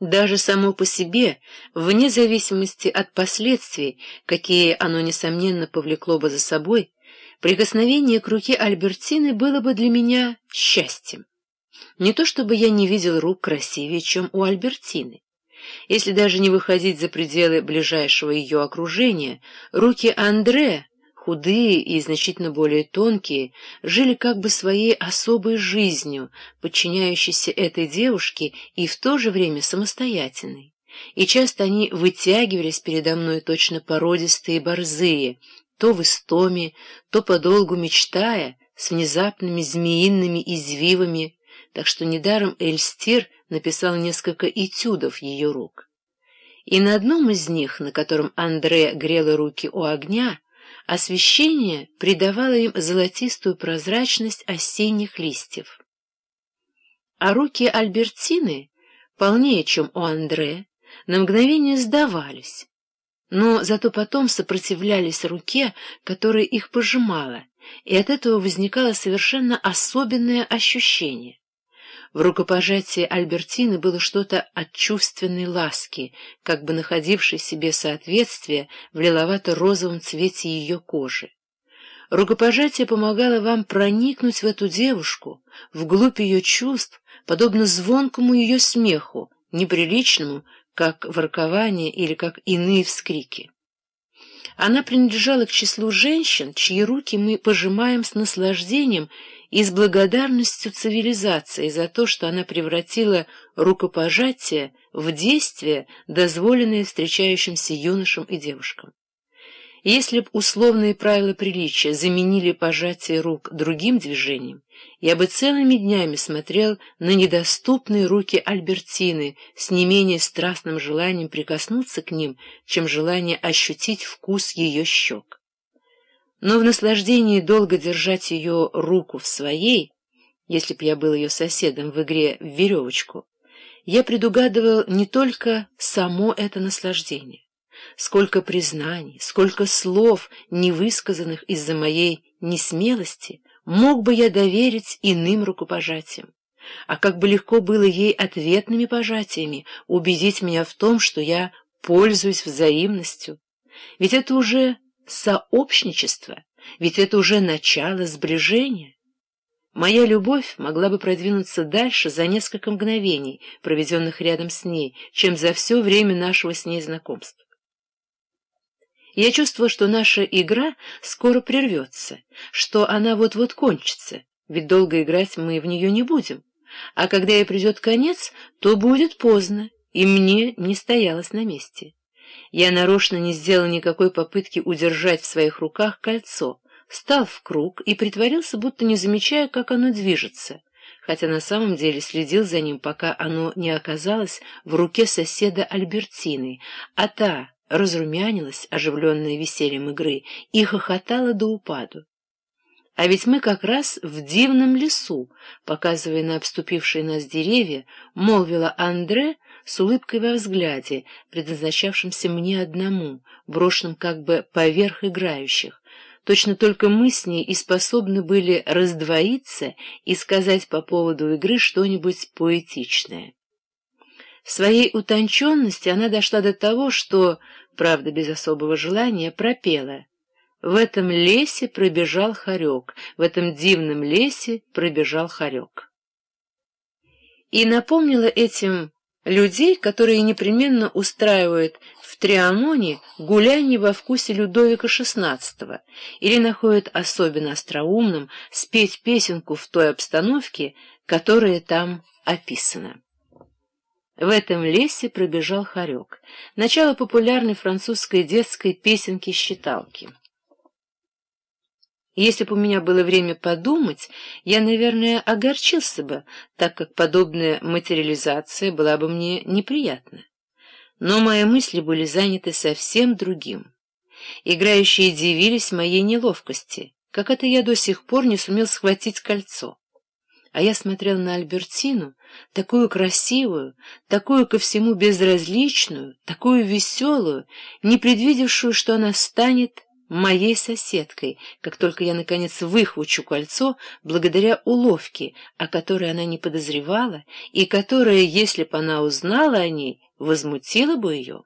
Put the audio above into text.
Даже само по себе, вне зависимости от последствий, какие оно, несомненно, повлекло бы за собой, прикосновение к руке Альбертины было бы для меня счастьем. Не то чтобы я не видел рук красивее, чем у Альбертины. Если даже не выходить за пределы ближайшего ее окружения, руки Андре худые и значительно более тонкие, жили как бы своей особой жизнью, подчиняющейся этой девушке и в то же время самостоятельной. И часто они вытягивались передо мной точно породистые борзые, то в истоме, то подолгу мечтая, с внезапными змеиными извивами, так что недаром Эльстир написал несколько этюдов ее рук. И на одном из них, на котором Андре грела руки у огня, Освещение придавало им золотистую прозрачность осенних листьев. А руки Альбертины, полнее, чем у Андре, на мгновение сдавались, но зато потом сопротивлялись руке, которая их пожимала, и от этого возникало совершенно особенное ощущение. В рукопожатии Альбертины было что-то от чувственной ласки, как бы находившей себе соответствие в лиловато-розовом цвете ее кожи. Рукопожатие помогало вам проникнуть в эту девушку, вглубь ее чувств, подобно звонкому ее смеху, неприличному, как воркование или как иные вскрики. Она принадлежала к числу женщин, чьи руки мы пожимаем с наслаждением и с благодарностью цивилизации за то, что она превратила рукопожатие в действие, дозволенное встречающимся юношам и девушкам. Если б условные правила приличия заменили пожатие рук другим движением, я бы целыми днями смотрел на недоступные руки Альбертины с не менее страстным желанием прикоснуться к ним, чем желание ощутить вкус ее щек. Но в наслаждении долго держать ее руку в своей, если б я был ее соседом в игре в веревочку, я предугадывал не только само это наслаждение, сколько признаний, сколько слов, невысказанных из-за моей несмелости, мог бы я доверить иным рукопожатиям. А как бы легко было ей ответными пожатиями убедить меня в том, что я пользуюсь взаимностью. Ведь это уже сообщничество, ведь это уже начало сближения. Моя любовь могла бы продвинуться дальше за несколько мгновений, проведенных рядом с ней, чем за все время нашего с ней знакомства. Я чувствовала, что наша игра скоро прервется, что она вот-вот кончится, ведь долго играть мы в нее не будем, а когда ей придет конец, то будет поздно, и мне не стоялось на месте. Я нарочно не сделал никакой попытки удержать в своих руках кольцо, встал в круг и притворился, будто не замечая, как оно движется, хотя на самом деле следил за ним, пока оно не оказалось в руке соседа Альбертины, а та разрумянилась, оживленная весельем игры, и хохотала до упаду. А ведь мы как раз в дивном лесу, показывая на обступившие нас деревья, молвила Андре с улыбкой во взгляде, предназначавшимся мне одному, брошенным как бы поверх играющих. Точно только мы с ней и способны были раздвоиться и сказать по поводу игры что-нибудь поэтичное. В своей утонченности она дошла до того, что, правда без особого желания, пропела. В этом лесе пробежал хорек, в этом дивном лесе пробежал хорек. И напомнила этим людей, которые непременно устраивают в Трианоне гуляние во вкусе Людовика XVI или находят особенно остроумным спеть песенку в той обстановке, которая там описана. В этом лесе пробежал хорек. Начало популярной французской детской песенки-считалки. Если бы у меня было время подумать, я, наверное, огорчился бы, так как подобная материализация была бы мне неприятна. Но мои мысли были заняты совсем другим. Играющие дивились моей неловкости, как это я до сих пор не сумел схватить кольцо а я смотрел на Альбертину, такую красивую, такую ко всему безразличную, такую веселую, не предвидевшую, что она станет моей соседкой, как только я, наконец, выхвачу кольцо благодаря уловке, о которой она не подозревала и которая, если б она узнала о ней, возмутила бы ее.